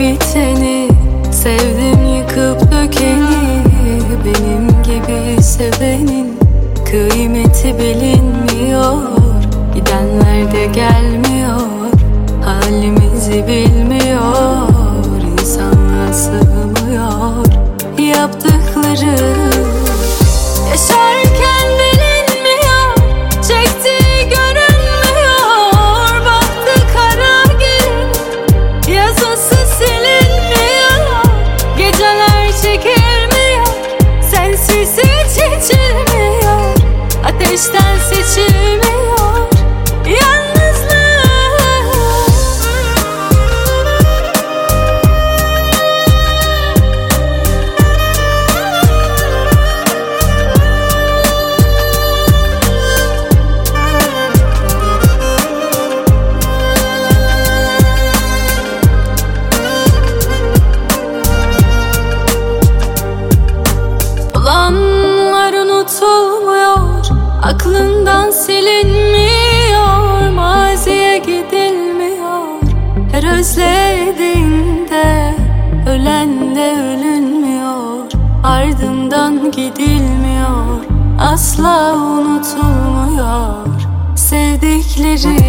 biteni Sevdim yıkıp dökeni Benim gibi sevenin Kıymeti bilinmiyor Gidenler de gelmiyor Halimizi bilmiyor İnsanlar sığmıyor Yaptıkları Yaşarken silinmiyor Maziye gidilmiyor. Her özlediğinde Ölen de ölünmüyor. Ardından gidilmiyor Asla unutulmuyor. Sevdikleri